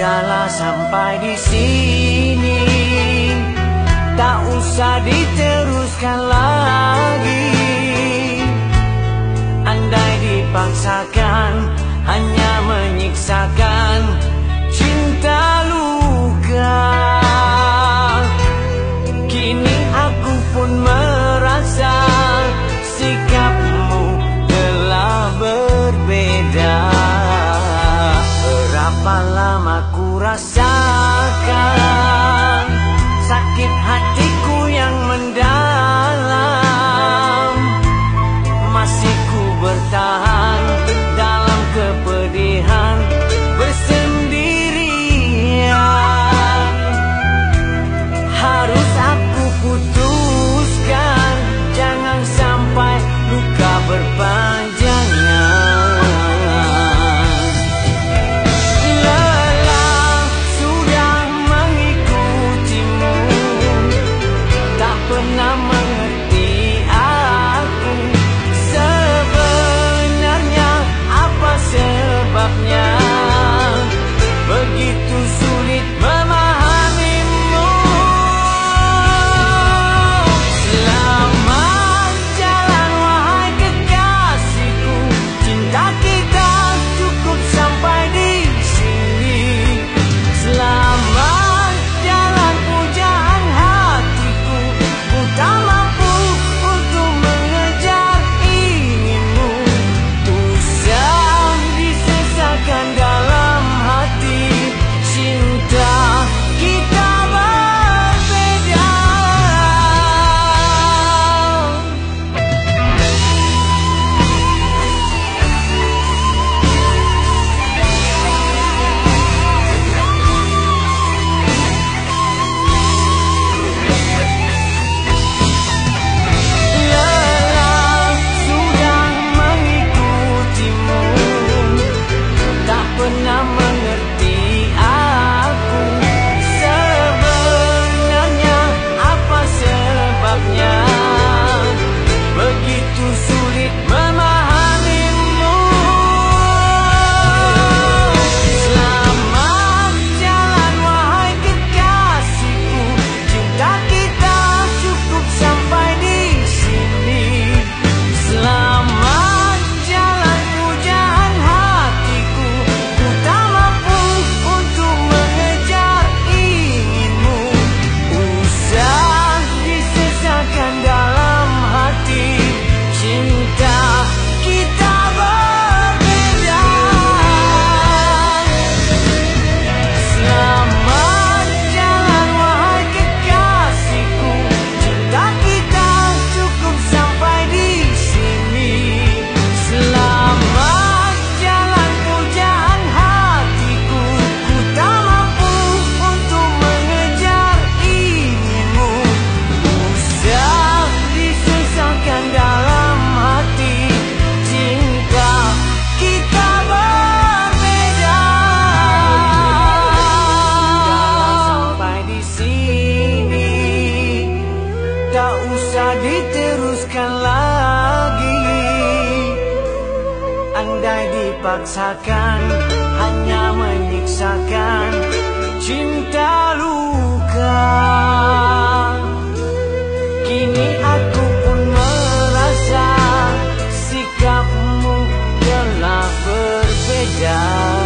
sudahlah sampai di sini. Tak usah diteruskan lagi. Andai dipaksakan hanya menyiksakan cinta luka. Kini aku pun merasa sikapmu telah berbeda. Berapa lama pasar. diteruskan lagi. Andai dipaksakan hanya menyiksakan cinta luka. Kini aku pun merasa sikapmu telah berbeda.